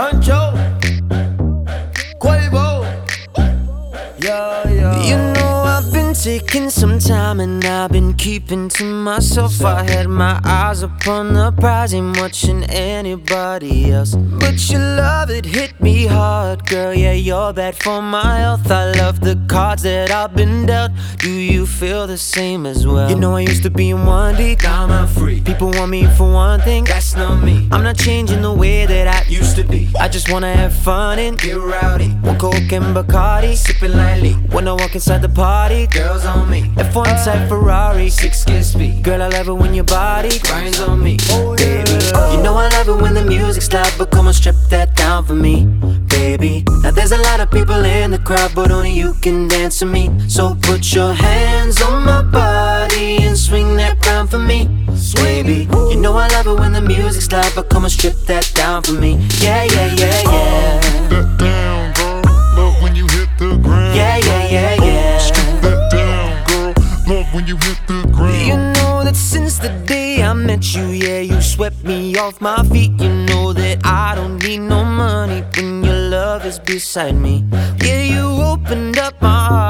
Huncho, Quavo, yeah, yeah. You know I've been taking some time and I've been keeping to myself. I had my eyes upon the prize, ain't watching anybody else. But your love it hit me hard, girl. Yeah, you're bad for my health. I love the cards that I've been dealt. Do you feel the same as well? You know I used to be in one deep. Now I'm free. People want me for one thing. That's not me. I'm not changing the way that I Used to be. I just wanna have fun and Get rowdy. one coke and Bacardi. Sipping lightly. When I walk inside the party, Girls on me. F1 type Ferrari. Six skin speed. Girl, I love it when your body Grinds on me. baby. You know I love it when the music's loud, but come on, strip that down for me, baby. Now there's a lot of people in the crowd, but only you can dance to me. So put your hands on my body and swing that round for me, baby. You know I love it when the music's loud, but come on, strip that down for me. Yeah, yeah, yeah, yeah. that down, girl. Love when you hit the ground. Yeah, yeah, yeah, yeah. Strip that down, girl. Love when you hit the ground. You know that since the day I met you, yeah, you swept me off my feet. You know that I don't need no money when your love is beside me. Yeah, you opened up my heart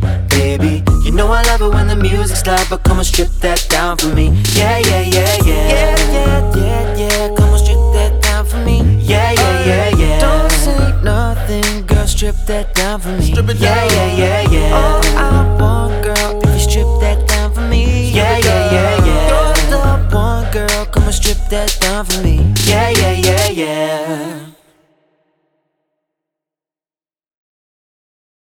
You know I love it when the music's loud, but come on, strip that down for me. Yeah, yeah, yeah, yeah. Yeah, yeah, yeah, yeah. Come on, strip that down for me. Yeah, yeah, yeah, yeah. Don't say nothing, girl. Strip that down for me. Strip it yeah, down. yeah, yeah, yeah. All I want, girl, if you strip that down for me. Yeah, yeah, yeah, yeah. You're the one, girl. Come on, strip that down for me. Yeah, yeah, yeah, yeah.